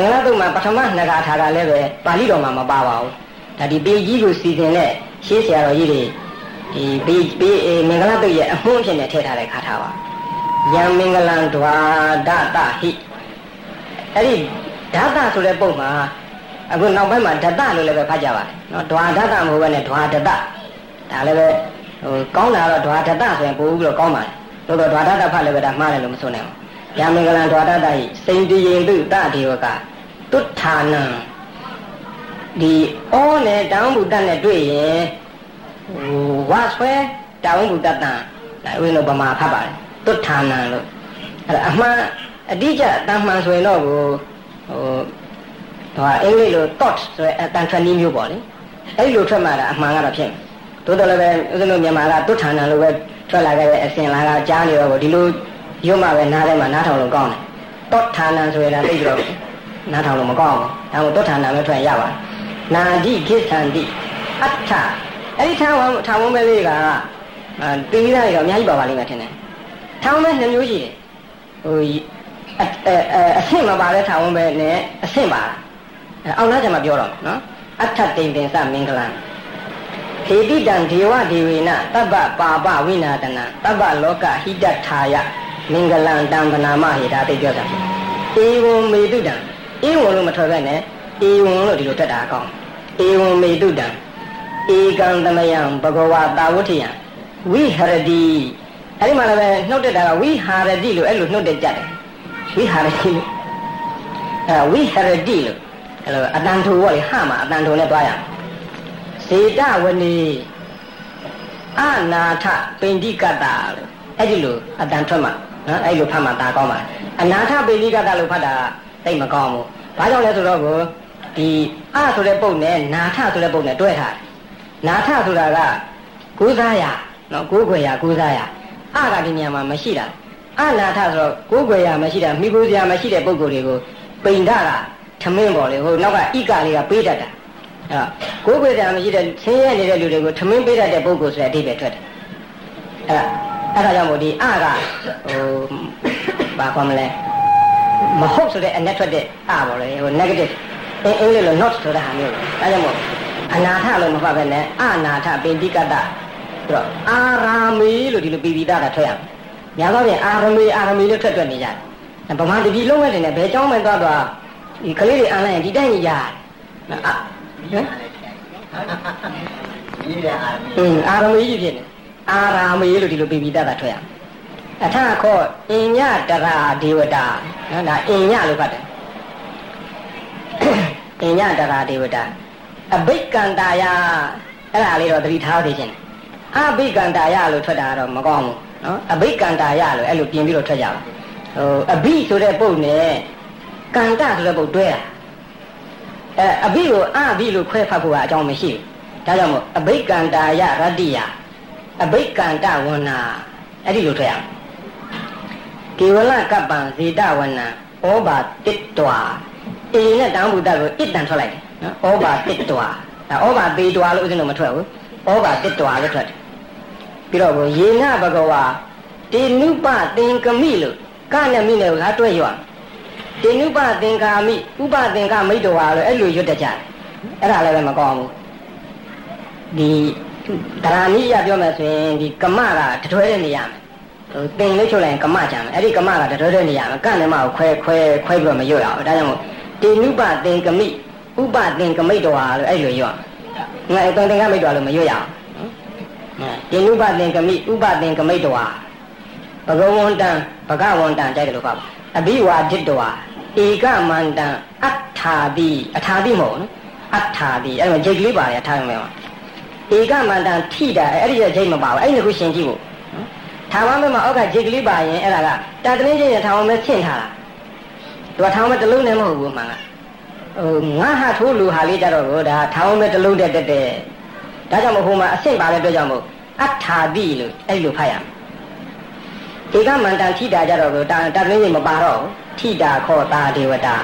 င်္ဂလာတုံမှာပထမနှစ်ခါထားတာလည်းပဲပါဠိတော်မှာမပါပါဘူးဒါဒီပေကြီးကိုစီစဉ်တဲ့ရှေးဆရာတော်ကြီးတွေဒီပေပေမင်္ဂလာတုံရဲ့အမှုန့်ဖြစ်နေထည့်ထားတဲ့ခါထားပါယံမင်္ဂလံဒွာဒတဟိအဲ့ဒီဓာတဆိုတဲ့ပုံမှာအခုနောက်ပိုင်းမှာဓတလို့လည်းပဲဖတ်ကြပါတယ်နော်ဒွာဓတမဟုတ်ဘဲနဲ့ဒွာဓတဒါလည်းပဲဟိုကောင်းတာတော့ဒွာဓတဆိုရင်ပို့ပြီးတော့ကောင်းပါတယ်တို့တော့ဒွာဓတဖတ်လည်းပဲဒါမှားတယ်လို့မဆိုနိုင်ဘူး ယံမင်္ဂလံဒွာဒတဟိစိန်တည်ရင်တုတဒေဝကတုဋ္ဌာနံဒီဩနဲ့တောင်းဘုဒ္ဓနဲ့တွေ့ရင်ဟိုဝါဆွဲတောင်းဘုဒ္ဓတန်ဒါဥယျာဉ်ဗမာဖတ်ပါတယ်တုဋ္ဌာနံလို့အဲ့အမှန်အတိအကျတန်မှန်ဆိုရင်တော့ကိုဟိုဟိုအင်္ဂလိပ်လို thought ဆိုတဲ့အတန်ထွက်နည်းမျိုးပေါ့လေအဲ့လိုထွက်မှတာအမှန်ကတော့ဖြစ်မယ်သို့တော်လည်းပဲဥစဉ်တို့မြန်မာကတုဋ္ဌာနံလို့ပဲထွက်လာခဲ့တဲ့အစဉ်လာကကြားနေတော့ဒီလို ရုပ်မှပဲနားထဲမှာနားထောင်လို့ကောင်းတယ်တောဌာနံဆိုရတာသိကြတော့နားထောင်လို့မကောင်းဘူးဒါမို့တောဌာနံပဲထွက်ရပါတယ်နာတိခိသန္တိအဋ္ဌအဲ့ဒီထားဝထားဝမဲလေးကအာသိရရတော့အများကြီးပါပါလိမ့်မယ်ထင်တယ်ထောင်းမဲနှမျိုးရှိတယ်ဟိုအအဆင့်မပါတဲ့ထောင်းမဲနဲ့အဆင့်ပါအောက်နောက်ကျမှပြောတော့နော်အဋ္ဌတိန်ပင်သမင်္ဂလံခေတိတံဒေဝဒေဝေနတပ္ပပါပဝိနာတနာတပ္ပလောကဟိတထာယ မင်္ဂလံတံဗနာမဟိတာသိပြောတာဧဝံမေတုတံဧဝံလို့မထွက်ပဲနဲ့ဧဝံလို့ဒီလိုတက်တာအကောင်းဧဝံမေတုတံဧကံသမယံဘဂဝါတာဝဋ္ဌယံဝိဟရတိအဲ့ဒီမှာလည်းပဲနှုတ်တက်တာကဝိဟာရတိလို့အဲ့လိုနှုတ်တက်ကြတယ်ဝိဟာရတိလို့အဲဝိဟရတိလို့အဲ့လိုအတန်ထိုပေါ့လေဟမှာအတန်ထိုနဲ့တွားရစေတဝနေအနာထပိန္တိကတ္တာလို့အဲ့ဒီလိုအတန်ထွက်မှာ နော်အဲ့လိုဖတ်မှဒါကောင်းပါအနာထပိန္တိကတ္တာလို့ဖတ်တာသိမကောင်းဘူးဘာကြောင့်လဲဆိုတော့ကိုဒီအဆိုတဲ့ပုံနဲ့နာထဆိုတဲ့ပုံနဲ့တွဲထားတယ်နာထဆိုတာကကိုးစားရနော်ကိုးခွေရကိုးစားရအကဒီနေရာမှာမရှိတာအနာထဆိုတော့ကိုးခွေရမရှိတာမိကိုးစရာမရှိတဲ့ပုံကိုယ်တွေကိုပိန်ဒကထမင်းပေါ်လေဟိုနောက်ကဣကလေးကပေးတတ်တာအဲ့ကိုးခွေစရာမရှိတဲ့ဆင်းရဲနေတဲ့လူတွေကိုထမင်းပေးတတ်တဲ့ပုံကိုယ်ဆိုတဲ့အဓိပ္ပာယ်ထွက်တယ်အဲ့ အဲ့ဒါကြောင့်မို့ဒီအကဟိုဘာကောမလဲမဟုတ်ဆိုတဲ့အနဲ့ထွက်တဲ့အပေါ့လေဟို negative အင်္ဂလိပ်လို not ဆိုတာဟာမျိုးပဲဒါကြောင့်မို့အနာထလို့မဖတ်ပဲနဲ့အနာထပိဋိကတဆိုတော့အာရာမေလို့ဒီလိုပိပိတတာထွက်ရမယ်ညာတော့ပြန်အာရမေအာရမေလို့ထွက်ထွက်နေကြတယ်ဗမာတပြည်လုံးမဲ့တယ်နဲ့ဘယ်ကြောင်းမှသွားသွားဒီကလေးတွေအန်လိုက်ရင်ဒီတိုင်းကြီးရတယ်နော်ဟမ်ဒီရအာရမေအာရမေကြီးဖြစ်နေတယ် အာရာမေလို့ဒီလိုပိပိတတာထွက်ရမယ်။အထခောအင်ညတရာဒေဝတာနော်ဒါအင်ညလို့ဖတ်တယ်။အင်ညတရာဒေဝတာအဘိက္ကန္တာယအဲ့ဒါလေးတော့သတိထားသေးခြင်းအဘိက္ကန္တာယလို့ထွက်တာတော့မကောင်းဘူးနော်အဘိက္ကန္တာယလို့အဲ့လိုပြင်ပြီးတော့ထွက်ကြပါဟိုအဘိဆိုတဲ့ပုတ်နဲ့ကန္တဆိုတဲ့ပုတ်တွဲတာအဲအဘိကိုအဘိလို့ခွဲဖတ်ဖို့ကအကြောင်းမရှိဘူးဒါကြောင့်မို့အဘိက္ကန္တာယရတ္တိယ အဘိက္ကန္တဝနာအဲ့ဒီလိုထွက်ရအောင်ကေဝလကပ္ပံဇေတဝနံဩဘာတစ်တွာအေနဲ့တောင်းဘုဒ္ဓကိုအစ်တန်ထွက်လိုက်တယ်နော်ဩဘာတစ်တွာဒါဩဘာသေးတွာလို့ဥစဉ်တော့မထွက်ဘူးဩဘာတစ်တွာလို့ထွက်တယ်ပြီးတော့ဘုယေနဘဂဝါတေနုပသင်္ကမိလို့ကနဲ့မိနဲ့ကတွဲရွာတေနုပသင်္ကာမိဥပသင်္ကမိတဝါလို့အဲ့လိုရွတ်တကြတယ်အဲ့ဒါလည်းပဲမကောင်းဘူးဒီ ဒရာနိယပြောမယ်ဆိုရင်ဒီကမကတတွဲတဲ့နေရမယ်ဟိုတင်လေးချုပ်လိုက်ရင်ကမကြံမယ်အဲ့ဒီကမကတတွဲတဲ့နေရမယ်ကနဲ့မကိုခွဲခွဲခွဲပြီးတော့မရွတ်ရအောင်ဒါကြောင့်မို့တေနုပသင်္ကမိဥပသင်္ကမိတဝါလို့အဲ့လိုရွတ်ငါအတုံသင်္ကမိတဝါလို့မရွတ်ရအောင်တေနုပသင်္ကမိဥပသင်္ကမိတဝါဘဂဝန္တံဘဂဝန္တံကြိုက်တယ်လို့ပါအဘိဝါဒိတဝါဧကမန္တံအထာတိအထာတိမဟုတ်နော်အထာတိအဲ့မှာဂျိတ်ကလေးပါတယ်အထာမယ်မှာ ဧကမန္တံထိတာအဲ့ဒီရဲ့ဂျိတ်မပါဘူးအဲ့ဒီခုရှင်ကြည့်ဖို့ထာဝမဲမှာအောက်ကဂျိတ်ကလေးပါရင်အဲ့ဒါကတာတလင်းချင်းရထာဝမဲဆင့်ထားတာသူကထာဝမဲတစ်လုံးနဲ့မဟုတ်ဘူးမှန်ကဟိုငါဟာထိုးလူဟာလေးကြတော့ကိုဒါထာဝမဲတစ်လုံးတက်တက်တဲ့ဒါကြောင့်မို့ဟိုမှာအဆင့်ပါတဲ့အတွက်ကြောင့်မို့အထာတိလို့အဲ့လိုဖတ်ရမယ်ဧကမန္တန်ထိတာကြတော့တာတပင်းကြီးမပါတော့ထိတာခောတာဒေဝတာ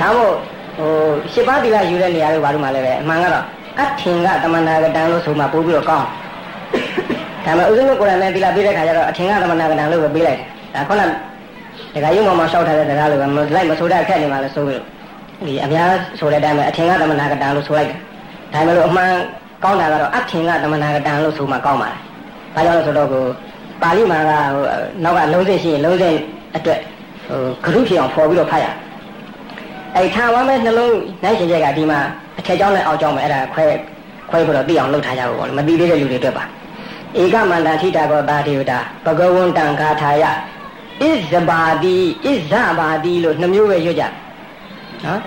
ဒါမို့ဟိုရှစ်ပါးတိကယူတဲ့နေရာတွေဘာလို့မှလည်းပဲအမှန်ကတော့ အထင်ကတမနာကတန်လို့ဆိုမှပို့ပြီးတော့ကောင်းဒါမှဥစဉ်ကိုယ်တိုင်လည်းတိလာပေးတဲ့ခါကျတော့အထင်ကတမနာကတန်လို့ပဲပေးလိုက်တယ်ဒါခုနဒကာယုံမမလျှောက်ထားတဲ့တရားလိုပဲမလိုက်မဆိုတဲ့အခက်နေမှာလဲဆိုပြီးဒီအများဆိုတဲ့အတိုင်းပဲအထင်ကသမဏကတံလို့ဆိုလိုက်တာဒါမှမဟုတ်အမှန်ကောင်းတာကတော့အထင်ကသမဏကတံလို့ဆိုမှကောင်းပါတယ်။ဒါကြောင့်လို့ဆိုတော့ကိုပါဠိမှာကဟိုနောက်ကလုံးစိတ်ရှိရင်လုံးစိတ်အတွက်ဟိုဂရုဖြစ်အောင်ဖော်ပြီးတော့ဖတ်ရ အဲ့ထားဝမ်းမဲ့နှလုံးနိုင်ရှင်ချက်ကဒီမှာအထက်ကြောင်းနဲ့အောက်ကြောင်းပဲအဲ့ဒါခွဲခွဲပြီးတော့သိအောင်လုပ်ထားကြဖို့ပေါ့မသိသေးတဲ့လူတွေအတွက်ပါဧကမန္တထိတာကောသာတိဝတာဘဂဝန္တံဂါထာယဣဇဘာတိဣဇဘာတိလို့နှမျိုးပဲရွတ်ကြနော်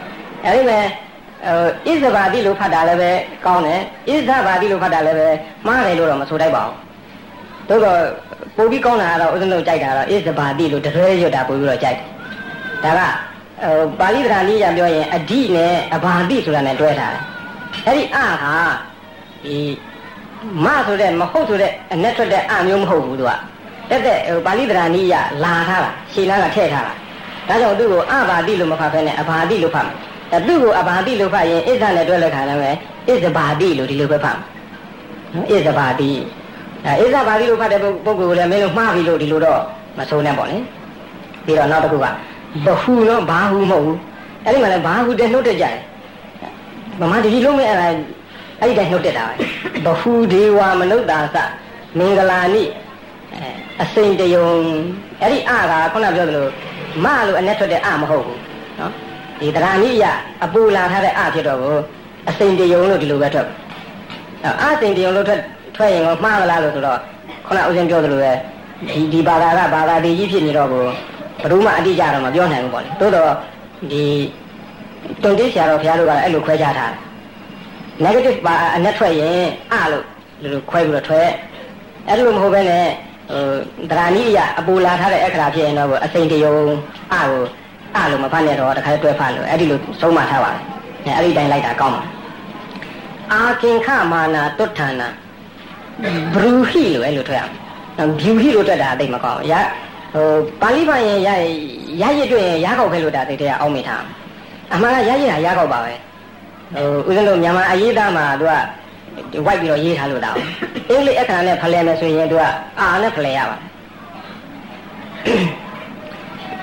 အဲ့ဒီမဲ့ဣဇဘာတိလို့ဖတ်တာလည်းပဲကောင်းတယ်ဣဇဘာတိလို့ဖတ်တာလည်းပဲမှားတယ်လို့တော့မဆိုတတ်ပါဘူးတို့တော့ပို့ပြီးကောင်းတာကတော့ဥစဉ်လို့ကြိုက်တာတော့ဣဇဘာတိလို့တရွဲရွတ်တာပို့ပြီးတော့ကြိုက်တယ်ဒါက ဟိုပါဠိတရားနည်းရပြောရင်အဓိနဲ့အဘာတိဆိုတာနဲ့တွဲထားတယ်အဲ့ဒီအဟာဒီမဆိုတဲ့မဟုတ်ဆိုတဲ့အနဲ့ထွက်တဲ့အမျိုးမဟုတ်ဘူးသူကတက်တဲ့ဟိုပါဠိတရားနည်းရလာထားတာရှည်လန်းကထည့်ထားတာဒါကြောင့်သူ့ကိုအဘာတိလို့မဖတ်ဘဲနဲ့အဘာတိလို့ဖတ်မယ်အဲသူ့ကိုအဘာတိလို့ဖတ်ရင်ဣဇနဲ့တွဲလက်ခံလည်းပဲဣဇဘာတိလို့ဒီလိုပဲဖတ်မယ်နော်ဣဇဘာတိအဲဣဇဘာတိလို့ဖတ်တဲ့ပုဂ္ဂိုလ်လည်းမင်းတို့မှားပြီလို့ဒီလိုတော့မဆိုးနဲ့ပေါ့လေပြီးတော့နောက်တစ်ခုက ဘဟုတော့ဘာဟုမဟုတ်ဘူးအဲ့ဒီမှာလည်းဘာဟုတဲ့နှုတ်တက်ကြတယ်ဗမာတတိလုံးမဲ့အဲ့ဒါအဲ့ဒီတိုင်းနှုတ်တက်တာပဲဘဟုဒေဝမနုဿာသမင်္ဂလာနိအစိန်တယုံအဲ့ဒီအကခုနပြောသလိုမလို့အနဲ့ထွက်တဲ့အမဟုတ်ဘူးနော်ဒီတရားနိယအပူလာထားတဲ့အဖြစ်တော့ကိုအစိန်တယုံလို့ဒီလိုပဲထွက်အစိန်တယုံလို့ထွက်ထွက်ရင်ကမှားမလားလို့ဆိုတော့ခုနဥစဉ်ပြောသလိုပဲဒီဒီဘာသာကဘာသာတည်ကြီးဖြစ်နေတော့ကို ဘယ်သူမှအတိအကျတော့မပြောနိုင်ဘူးပေါ့လေသို့တော့ဒီတုံတိဆရာတော်ဘုရားတို့ကအဲ့လိုခွဲခြားထားတယ် negative ပါအနဲ့ထွက်ရင်အလို့လိုခွဲပြီးတော့ထွက်အဲ့လိုမဟုတ်ဘဲနဲ့ဟိုဒရာနီးရအပူလာထားတဲ့အခရာဖြစ်ရင်တော့အစိန်တယုံအကိုအလို့မဖတ်နဲ့တော့တခါတွဲဖတ်လို့အဲ့ဒီလိုဆုံးမထားပါတယ်အဲ့ဒီတိုင်းလိုက်တာကောင်းပါအာကင်ခမာနာတုဋ္ဌာနာဘရူဟိလို့အဲ့လိုထွက်အောင်ဘျူဟိလို့ထွက်တာအသိမကောင်းရ ဟိုပါဠိပါရင်ရရရစ်တွေ့ရင်ရကောက်ခဲလို့တာသိတဲ့အောင်းမိထားအမှန်ကရရစ်တာရကောက်ပါပဲဟိုဦးဇင်းတို့မြန်မာအရေးသားမှာသူကဝိုက်ပြီးတော့ရေးထားလို့တာအင်္ဂလိပ်အခါနဲ့ဖလှယ်မယ်ဆိုရင်သူကအာနဲ့ဖလှယ်ရပါတယ်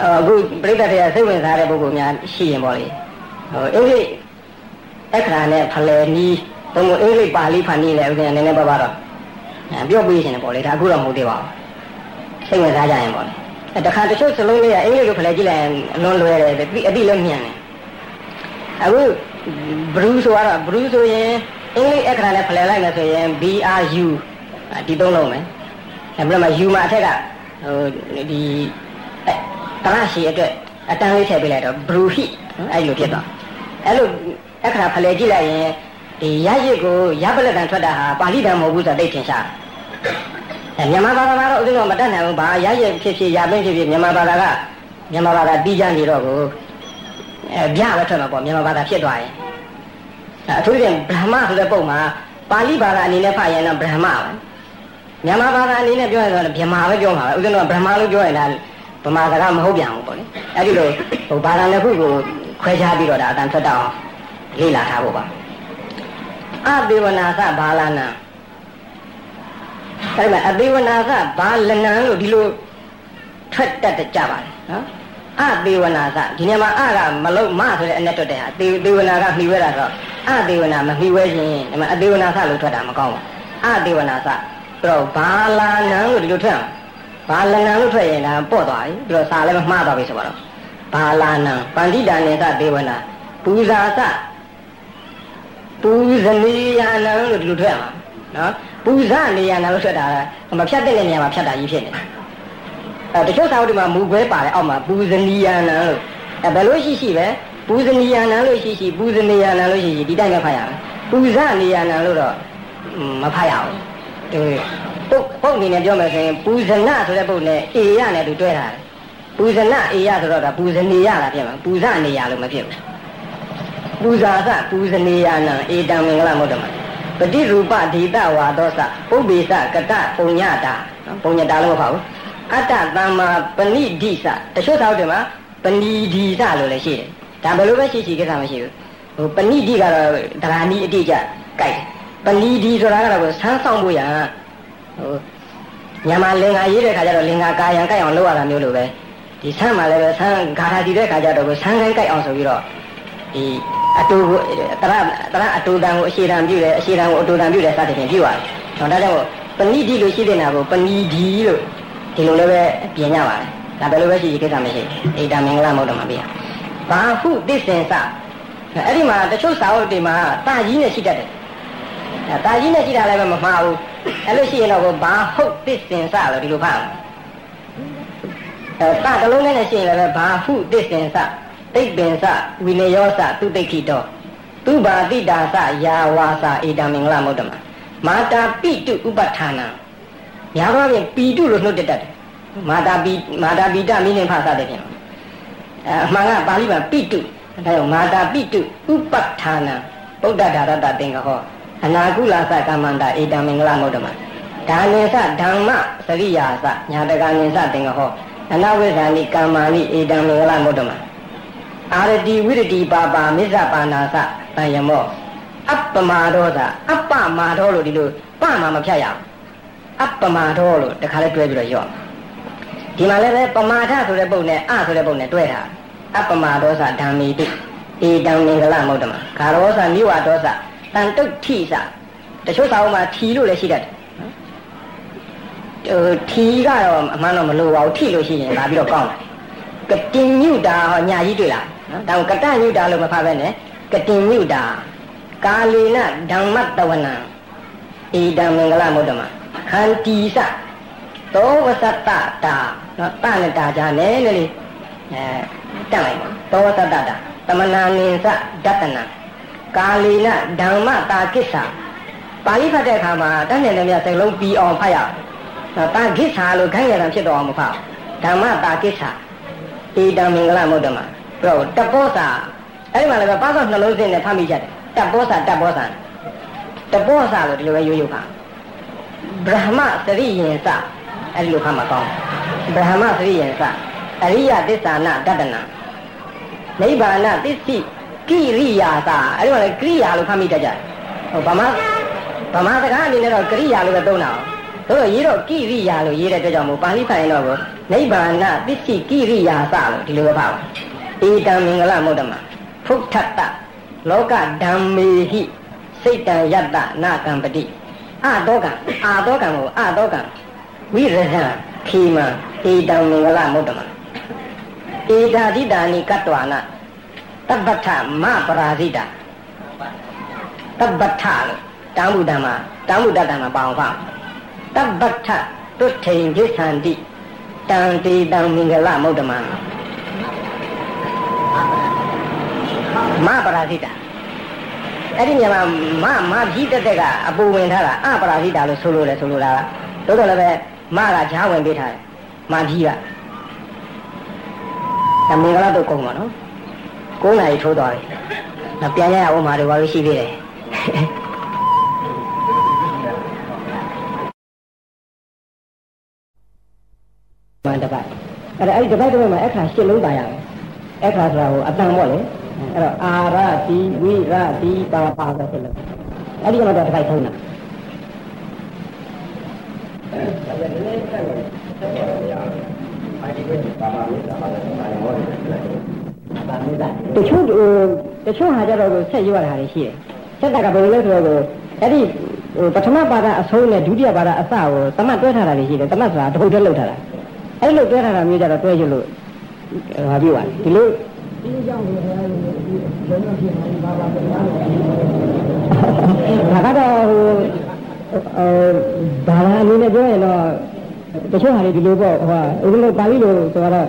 အခုပြိတ္တတွေကစိတ်ဝင်စားတဲ့ပုဂ္ဂိုလ်များရှိရင်ပေါ့လေဟိုအင်္ဂလိပ်အခါနဲ့ဖလှယ်နီးဘုံအင်္ဂလိပ်ပါဠိဖန်နီးလည်းဦးဇင်းနည်းနည်းပါးပါတော့ပြောပြရှင်တယ်ပေါ့လေဒါအခုတော့မဟုတ်သေးပါဘူး စိတ်ဝင်စားကြရင်ပေါ့လေတခါတချို့စလုံးလေးကအင်္ဂလိပ်လိုဖလှယ်ကြည့်လိုက်ရင်အလွန်လွယ်တယ်အတိလည်းမြန်တယ်အခုဘရူးဆိုတော့ဘရူးဆိုရင်အင်္ဂလိပ်အခရာနဲ့ဖလှယ်လိုက်မယ်ဆိုရင် BRU ဒီသုံးလုံးမယ်အဲဘယ်မှာ U မှာအထက်ကဟိုဒီတရရှိအတွက်အတန်းလေးထည့်ပေးလိုက်တော့ဘရူဟိအဲ့လိုဖြစ်သွားအဲ့လိုအခရာဖလှယ်ကြည့်လိုက်ရင်ဒီရရစ်ကိုရပလက်တန်ထွက်တာဟာပါဠိတန်မဟုတ်ဘူးဆိုတော့သိထင်ရှားအဲ မြန်မာဘာသာကတော့ဥစဉ်တော့မတတ်နိုင်ဘူးဘာရရစ်ဖြစ်ဖြစ်ရပင်းဖြစ်ဖြစ်မြန်မာဘာသာကမြန်မာဘာသာပြီးကြနေတော့ကိုအဲဗျာပဲထွက်မှာပေါ့မြန်မာဘာသာဖြစ်သွားရင်အထူးသဖြင့်ဗြဟ္မဆိုတဲ့ပုံမှာပါဠိဘာသာအနေနဲ့ဖတ်ရင်တော့ဗြဟ္မပဲမြန်မာဘာသာအနေနဲ့ပြောရင်တော့ဗြဟ္မာပဲပြောမှာပဲဥစဉ်တော့ဗြဟ္မာလို့ပြောရင်ဒါဗမာစကားမဟုတ်ပြန်ဘူးပေါ့လေအဲ့ဒီလိုဟိုဘာသာနှစ်ခုကိုခွဲခြားပြီးတော့ဒါအတန်ထွက်တော့လေ့လာထားဖို့ပါအသေဝနာသဘာလနာ အဲ့ဒါအသေဝနာသဘာလနံလို့ဒီလိုထွက်တတ်ကြပါတယ်နော်အသေးဝနာသဒီနေရာမှာအကမလုံးမဆိုတဲ့အနဲ့တွတ်တဲ့ဟာသေသေဝနာကမှီဝဲတာဆိုတော့အသေးဝနာမမှီဝဲခြင်းဒီမှာအသေးဝနာသလို့ထွက်တာမကောင်းဘူးအသေးဝနာသပြီးတော့ဘာလာနံလို့ဒီလိုထွက်ဘာလနံလို့ထွက်ရင်ဒါပေါ့သွားပြီပြီးတော့စာလည်းမမှားသွားပြီဆိုတော့ဘာလာနံပန္တိတာနေသသေဝနာပူဇာသပူဇနီယာနံလို့ဒီလိုထွက်မှာနော် ပူဇနေယာနံလို့ထွက်တာမဖြတ်တဲ့နေရာမှာဖြတ်တာကြီးဖြစ်နေတယ်အဲတချို့စာအုပ်တွေမှာမူခွဲပါတယ်အောက်မှာပူဇနီယာနံလို့အဲဘယ်လိုရှိရှိပဲပူဇနီယာနံလို့ရှိရှိပူဇနီယာနံလို့ရှိရှိဒီတိုင်းပဲဖတ်ရမယ်ပူဇနေယာနံလို့တော့မဖတ်ရဘူးဒီပုတ်ပုတ်အနေနဲ့ပြောမယ်ဆိုရင်ပူဇနဆိုတဲ့ပုတ်နဲ့အေရနဲ့သူတွဲထားတယ်ပူဇနအေရဆိုတော့ဒါပူဇနေရတာဖြစ်မှာပူဇနေရလို့မဖြစ်ဘူးပူဇာသပူဇနေယာနံဧတံမင်္ဂလမုဒ္ဓမ ပฏิရူပဒေတဝါဒောသပုပ္ပေသကတပုံညတာပုံညတာလို့မဟုတ်ဘူးအတ္တသမ္မာပဏိဒိစတချို့သောက်တယ်မှာပဏိဒီစလို့လည်းရှိတယ်ဒါဘယ်လိုပဲရှိရှိကိစ္စမရှိဘူးဟိုပဏိဒီကတော့ဒရာနီအတိအကျကြိုက်ပဏိဒီဆိုတာကတော့ဆန်းဆောင်ဖို့ရဟိုညမှာလင်္ကာရေးတဲ့ခါကျတော့လင်္ကာကာယံကြိုက်အောင်လုပ်ရတာမျိုးလိုပဲဒီဆန်းမှာလည်းပဲဆန်းဂါထာတည်တဲ့ခါကျတော့ဆန်းကိုင်းကြိုက်အောင်ဆိုပြီးတော့ဒီ အတူကိုတရတရအတူတန်ကိုအရှိတန်ပြုတယ်အရှိတန်ကိုအတူတန်ပြုတယ်စသဖြင့်ပြုရတယ်။ဒါကြောင့်ပဏိတိလို့ရှိတဲ့နာကိုပဏိဒီလို့ဒီလိုလည်းပဲပြင်ကြပါတယ်။ဒါဘယ်လိုပဲရှိရှိကိစ္စမရှိ။အိဒါမင်္ဂလာမဟုတ်တော့မှာပြ။ဘာဟုသစ္စင်စအဲ့ဒီမှာတချို့စာအုပ်တွေမှာတာကြီးနဲ့ရှိတတ်တယ်။အဲတာကြီးနဲ့ရှိတာလည်းမမှားဘူး။အဲ့လိုရှိရင်တော့ဘာဟုတ်သစ္စင်စလို့ဒီလိုဖတ်အောင်။အဲတာတလုံးနဲ့ရှိရင်လည်းဘာဟုသစ္စင်စ တိတ်ပင်စဝိနယောစသူတိတ်ခိတောသူဘာတိတာစယာဝါစာဧတမင်္ဂလမုဒ္ဓမမာတာပိတုဥပဌာနညာဘပြင်ပိတုလို့နှုတ်တတ်တယ်မာတာပိမာတာပိတမိနင်းဖာစတဲ့ပြင်အဲအမှန်ကပါဠိမှာပိတုဒါကြောင့်မာတာပိတုဥပဌာနပုဒ္ဒဒါရတသင်္ကဟောအနာကုလသကမ္မန္တဧတမင်္ဂလမုဒ္ဓမဒါနိသဓမ္မစရိယာသညာတကနိသသင်္ကဟောအနဝိဇ္ဇာနိကာမဏိဧတမင်္ဂလမုဒ္ဓမ အာရတိဝိရတိပါပါမစ္ဆပါဏာသတန်ယမောအပ္ပမာဒောသာအပ္ပမာဒောလို့ဒီလိုပမှာမဖြတ်ရအောင်အပ္ပမာဒောလို့တခါလဲတွဲပြီးတော့ရော့ဒီမှာလည်းပဲပမာထဆိုတဲ့ပုံနဲ့အဆိုတဲ့ပုံနဲ့တွဲထားအပ္ပမာဒောသာဓမ္မီတိဧတံမင်္ဂလမုဒ္ဓမဂါရောသမိဝဒောသတန်တုတ်ထိစတချို့စာအုပ်မှာထီလို့လည်းရှိတတ်တယ်ဟိုထီကတော့အမှန်တော့မလိုပါဘူးထိလို့ရှိရင်လာပြီးတော့ကောင်းတယ်ကတင်ညုတာဟောညာကြီးတွေ့လား နော်ဒါကကတညုတာလို့မဖတ်ပဲနဲ့ကတင်ညုတာကာလေနဓမ္မတဝနံဣဒံမင်္ဂလမုဒ္ဓမခန္တီစသောဝသတ္တတာနော်တနဲ့တာကြနဲ့လေအဲတက်လိုက်ပါသောဝသတ္တတာတမနာနိစဒတနာကာလေနဓမ္မတာကိစ္ဆာပါဠိဖတ်တဲ့အခါမှာတတ်နိုင်တယ်များစိတ်လုံးပြီးအောင်ဖတ်ရအောင်တာကိစ္ဆာလို့ခိုင်းရတာဖြစ်တော့အောင်မဖတ်ဓမ္မတာကိစ္ဆာဣဒံမင်္ဂလမုဒ္ဓမ ပြီးတော့တပောစာအဲ့ဒီမှာလည်းပါသောနှလုံးစင်းနဲ့ဖတ်မိကြတယ်တပောစာတပောစာတပောစာလို့ဒီလိုပဲရိုးရိုးဖတ်ဗြဟ္မသရိယင်စအဲ့ဒီလိုဖတ်မှာကောင်းဗြဟ္မသရိယင်စအရိယသစ္စာနာတတနာနိဗ္ဗာန်သစ္စိကိရိယာသာအဲ့ဒီမှာလည်းကိရိယာလို့ဖတ်မိတတ်ကြတယ်ဟိုဗမာဗမာစကားအနေနဲ့တော့ကိရိယာလို့ပဲသုံးတာတို့တော့ရေးတော့ကိရိယာလို့ရေးတဲ့အတွက်ကြောင့်မို့ပါဠိဖတ်ရင်တော့နိဗ္ဗာန်သစ္စိကိရိယာသလို့ဒီလိုပဲဖတ်ပါ ဧတံမင်္ဂလမုဒ္ဓမဖုဋ္ဌတလောကဓမ္မေဟိစိတ်တံယတ္တနာကံပတိအတောကံအာတောကံကိုအတောကံဝိရဇံခေမံဧတံမင်္ဂလမုဒ္ဓမဧတာတိတာနိကတ္တဝနာတပ္ပထမပရာဇိတာတပ္ပထလို့တောင်းမှုတံမှာတောင်းမှုတတ်တံမှာပါအောင်ဖာတပ္ပထတုထိန်ဒိသန္တိတံတေတံမင်္ဂလမုဒ္ဓမ မပရာဇိတာအဲ့ဒီညမှာမမကြီးတက်တက်ကအပူဝင်ထားတာအပရာဇိတာလို့ဆိုလို့လေဆိုလို့လားတို့တော့လည်းပဲမကဈာဝင်ပေးထားတယ်မကြီးကဒါမင်္ဂလာတော့ကုန်ပါနော်9နာရီထိုးသွားပြီနောက်ပြန်ရအောင်မှာတော့ဘာလို့ရှိသေးတယ်မှန်တပတ်အဲ့ဒါအဲ့ဒီတပတ်တစ်ပတ်မှာအခါရှစ်လုံးပါရမယ်အခါဆိုတာဟိုအတန်ပေါ့လေ အဲ့တော့အာရတိဝိရတိပါပါဆိုဖြစ်လို့အဲ့ဒီကတော့တစ်ပိုက်ထုံးတာတချို့တချို့ဟာကြတော့ဆက်ရွရတာတွေရှိတယ်ဆက်တာကဘယ်လိုလဲဆိုတော့အဲ့ဒီပထမပါဒအဆုံးနဲ့ဒုတိယပါဒအစကိုတမတ်တွဲထားတာတွေရှိတယ်တမတ်ဆိုတာတစ်ခုတည်းလောက်ထားတာအဲ့လိုတွဲထားတာမျိုးကြတော့တွဲရလို့ဟာပြောပါဒီလို ဒီကြောင့်ဘုရားရဲ့ဘုရားဖြစ်နေပါပါဘုရားဒါကတော့ဟိုအဲဘာသာအနေနဲ့ပြောရင်တော့တချို့ဟာတွေဒီလိုပေါ့ဟိုဥပမာပါဠိလိုဆိုတော့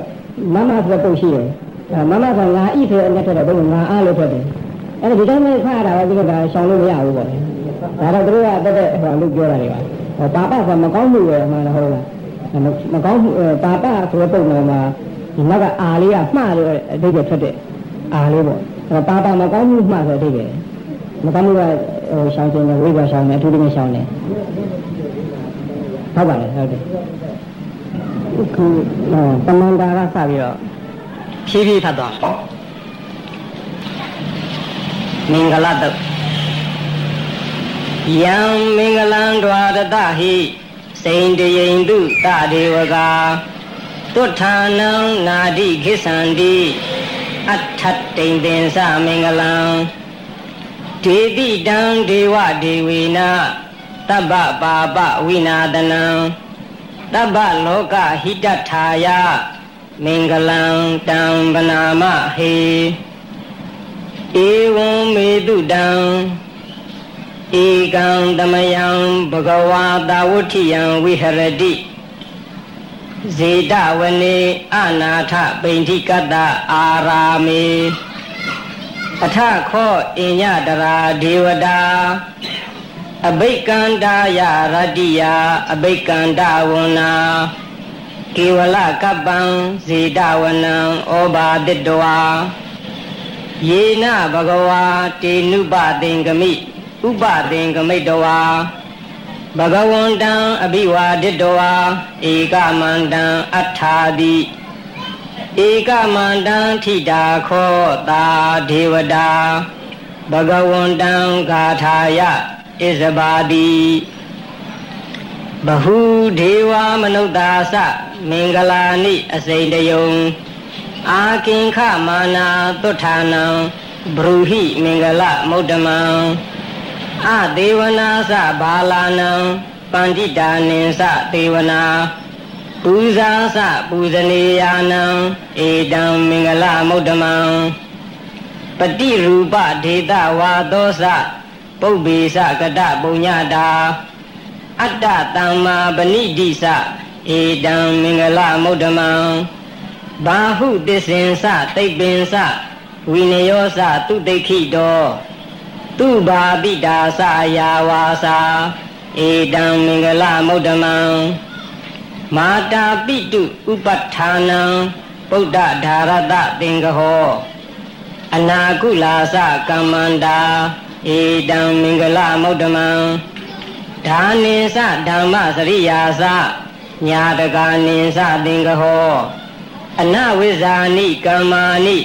မမဆိုတဲ့ပုတ်ရှိတယ်မမကငါဣဆိုတဲ့အနဲ့ထက်တော့ဘယ်ငါအားလို့ထက်တယ်အဲ့ဒါဒီတိုင်းနဲ့ဖတ်ရတာကဒီကရှောင်လို့မရဘူးပေါ့ဒါတော့တို့ကတက်တဲ့ဟိုလို့ပြောတာတွေပါဟောပါပဆိုမကောင်းမှုပဲမှန်လားဟုတ်လားမကောင်းမှုပါပဆိုတဲ့ပုံတော်မှာ ဒီနောက်ကအာလေးကမှားလို့အတိတ်ကထွက်တဲ့အာလေးပေါ့အဲပါပါမကောင်းမှုမှားဆိုအတိတ်ပဲမကောင်းမှုကဟိုရှောင်းတယ်ဝိပါရှောင်းတယ်အထူးသဖြင့်ရှောင်းတယ်ဟုတ်ပါလေဟုတ်တယ်ခုတမန်တာကစပြီးတော့ဖြည်းဖြည်းထပ်သွားမင်္ဂလာတုတ်ယံမင်္ဂလံဒွါရတဟိစိန်တယိန်တုတဒေဝကာ တသွဋ္ဌာနံနာတိခိသန္တိအထတိန်သင်္စမင်္ဂလံဒေတိတံဒေဝဒေဝေနတဗ္ဗပါပဝိနာတနံတဗ္ဗလောကဟိတထာယမင်္ဂလံတံဗနာမဟေဧဝံမေတုတံဧကံသမယံဘဂဝါတာဝဋ္ဌိယံဝိဟရတိ ဇေတဝနေအနာထပိဋ္ဌိကတအာရာမေအထခောအညတရာဒေဝတာအဘိကန္တာယရတ္တိယအဘိကန္တဝနာကေဝလကပ္ပံဇေတဝနံဩဘာတိတဝါယေနဘဂဝါတေနုပသင်္ကမိဥပသင်္ကမိတဝါ ဘဂဝန္တံအဘိဝါဒိတဝါဧကမန္တံအထာတိဧကမန္တံထိတာခောတာဒေဝတာဘဂဝန္တံဂါထာယဣဇဘာတိဘဟုဒေဝမနုဿာသမင်္ဂလာနိအစိန်တယုံအာကိင်ခမာနာသုထာနံဘရုဟိမင်္ဂလမௌတမံ အဒေဝနာသဘာလာနံပန္တိတာနိသဒေဝနာပူဇာသပူဇနေယာနံဧတံမင်္ဂလမௌတမံပတိရူပဒေတဝါသောသပုပ္ပေသကတပုညတာအတ္တတမ္မာပဏိတိသဧတံမင်္ဂလမௌတမံဘာဟုတစ္ဆင်္စတိတ်ပင်္စဝိနယောစသူတိခိတော သူဘာပိတာစယာဝါစာဧတံမင်္ဂလမௌတမံမာတာပိတုဥပဋ္ဌာနံပုဒ္ဒဓာရတသင်္ကဟောအနာကုလာစကမ္မန္တာဧတံမင်္ဂလမௌတမံဓာနိသဓမ္မစရိယာသညာတကာနိသသင်္ကဟောအနဝိဇာနိကမ္မာနိ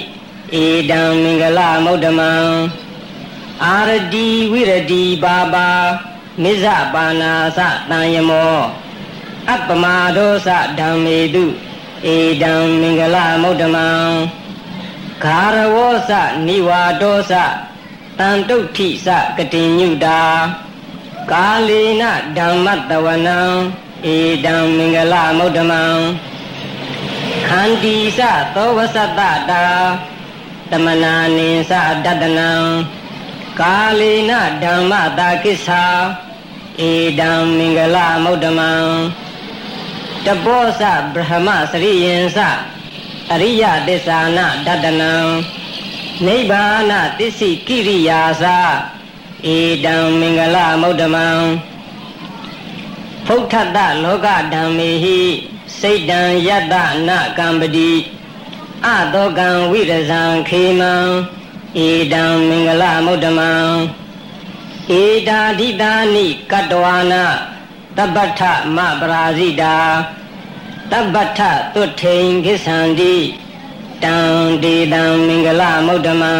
ဧတံမင်္ဂလမௌတမံ အာရတိဝိရတိပါပါမိဇပါဏာသတံယမောအပ္ပမဒောသဓမ္မေတုဧတံမင်္ဂလမௌတမံဂါရဝောသနိဝါဒောသတန်တုဋ္ဌိသကတိညုတာကာလေနဓမ္မတဝနံဧတံမင်္ဂလမௌတမံခန္တီသသောဝသတ္တတာတမနာနိသတတနံ ကာလေနဓမ္မတာကိစ္ဆာဧတံမင်္ဂလမௌတမံတပောသဗြဟ္မစရိယင်သအရိယသစ္စာနာတတနံနိဗ္ဗာနသစ္စိကိရိယာသာဧတံမင်္ဂလမௌတမံဖုဋ္ဌတလောကဓမ္မေဟိစိတ်တံယတ္တနကံပတိအတောကံဝိရဇံခေမံ ဧတံမင်္ဂလမௌတမံဧတာဓိတာနိကတဝါနာတပ္ပထမပရာဇိတာတပ္ပထသွထိန်ခိသန္တိတံဒေတံမင်္ဂလမௌတမံ